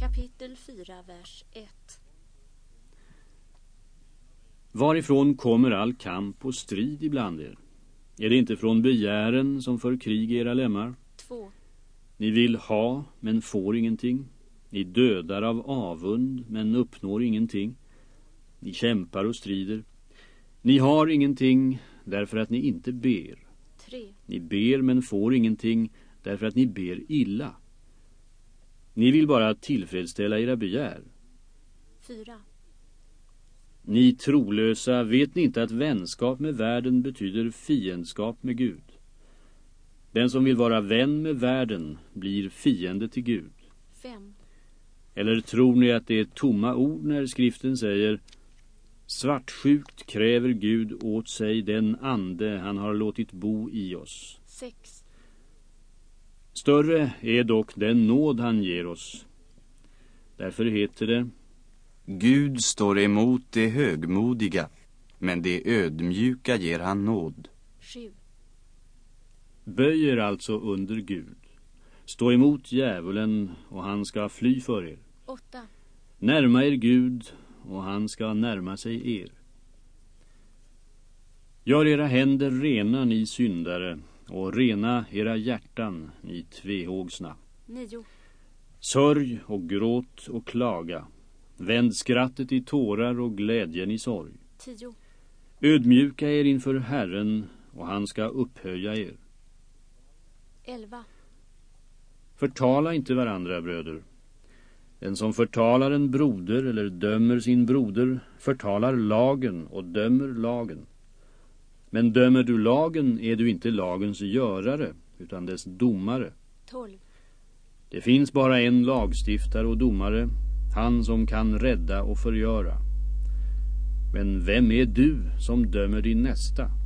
Kapitel 4, vers 1 Varifrån kommer all kamp och strid ibland er? Är det inte från begären som för krig i era lemmar? 2 Ni vill ha, men får ingenting. Ni dödar av avund, men uppnår ingenting. Ni kämpar och strider. Ni har ingenting därför att ni inte ber. 3 Ni ber men får ingenting därför att ni ber illa. Ni vill bara tillfredsställa era begär. 4 Ni trolösa, vet ni inte att vänskap med världen betyder fiendskap med Gud? Den som vill vara vän med världen blir fiende till Gud. 5 Eller tror ni att det är tomma ord när skriften säger Svartsjukt kräver Gud åt sig den ande han har låtit bo i oss. 6 Större är dock den nåd han ger oss. Därför heter det Gud står emot det högmodiga, men det ödmjuka ger han nåd. 7 Böj er alltså under Gud. Stå emot djävulen och han ska fly för er. 8 Närma er Gud och han ska närma sig er. Gör era händer rena, ni syndare, och rena era hjärtan, ni tvehågsna. 9 Sörj och gråt och klaga. Vänd skrattet i tårar och glädjen i sorg. 10 Ödmjuka er inför Herren och han ska upphöja er. 11 Förtala inte varandra, bröder. Den som förtalar en broder eller dömer sin broder förtalar lagen och dömer lagen. Men dömer du lagen är du inte lagens görare utan dess domare. 12 Det finns bara en lagstiftare och domare, han som kan rädda och förgöra. Men vem är du som dömer din nästa?